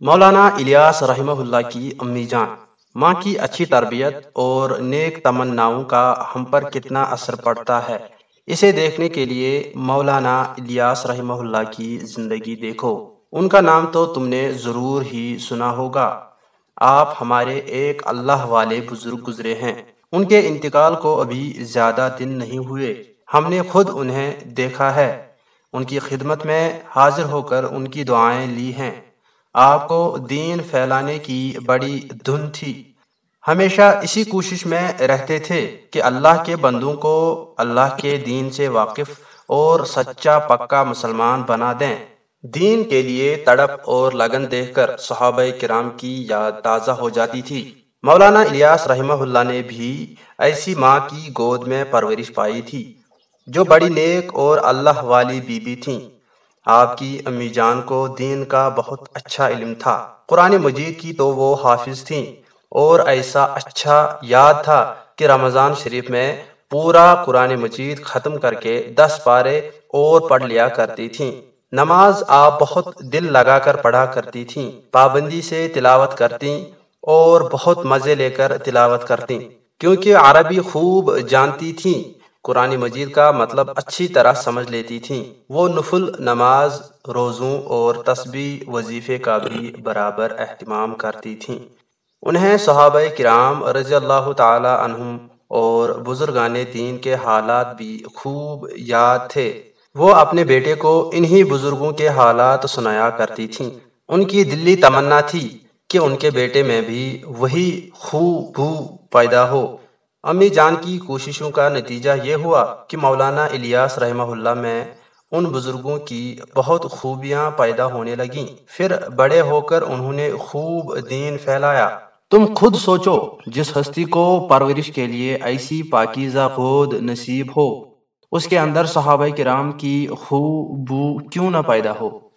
مولانا الیاس رحمہ اللہ کی امی جان۔ ماں کی اچھی تربیت اور نیک تمناؤں کا ہم پر کتنا اثر پڑتا ہے۔ اسے دیکھنے کے لیے مولانا الیاس رحمہ اللہ کی زندگی دیکھو۔ ان کا نام تو تم نے ضرور ہی سنا ہوگا۔ آپ ہمارے ایک اللہ والے بزرگ گزرے ہیں۔ ان کے انتقال کو ابھی زیادہ دن نہیں ہوئے۔ ہم نے خود انہیں دیکھا ہے۔ ان کی خدمت میں حاضر ہو کر ان کی دعائیں لی ہیں۔ آپ کو دین پھیلانے کی بڑی دھن تھی۔ ہمیشہ اسی کوشش میں رہتے تھے کہ اللہ کے بندوں کو اللہ کے دین سے واقف اور سچا پکا مسلمان بنا دیں۔ دین کے لیے تڑپ اور لگن دیکھ کر صحابہ کرام کی یاد تازہ ہو جاتی تھی۔ مولانا الیاس رحمہ اللہ نے بھی ایسی ماں کی گود میں پرورش پائی تھی جو بڑی نیک اور اللہ والی بی بی تھیں۔ آپ کی امی جان کو دین کا بہت اچھا علم تھا۔ قرآن مجید کی تو وہ حافظ تھیں۔ اور ایسا اچھا یاد تھا کہ رمضان شریف میں پورا قرآن مجید ختم کر کے دس پارے اور پڑھ لیا کرتی تھیں۔ نماز آپ بہت دل لگا کر پڑھا کرتی تھیں۔ پابندی سے تلاوت کرتی اور بہت مزے لے کر تلاوت کرتی۔ کیونکہ عربی خوب جانتی تھیں۔ قرآن مجید کا مطلب اچھی طرح سمجھ لیتی تھیں۔ وہ نفل، نماز، روزوں اور تسبیح وظیفے کا بھی برابر اہتمام کرتی تھیں۔ انہیں صحابہ کرام رضی اللہ تعالی عنہم اور بزرگان دین کے حالات بھی خوب یاد تھے۔ وہ اپنے بیٹے کو انہی بزرگوں کے حالات سنایا کرتی تھیں۔ ان کی دلی تمنا تھی کہ ان کے بیٹے میں بھی وہی خو بھو پیدا ہو۔ امی جان کی کوششوں کا نتیجہ یہ ہوا کہ مولانا الیاس رحمہ اللہ میں ان بزرگوں کی بہت خوبیاں پیدا ہونے لگیں۔ پھر بڑے ہو کر انہوں نے خوب دین پھیلایا۔ تم خود سوچو جس ہستی کو پرورش کے لیے ایسی پاکیزہ خود نصیب ہو، اس کے اندر صحابہ کرام کی خو بو کیوں نہ پیدا ہو؟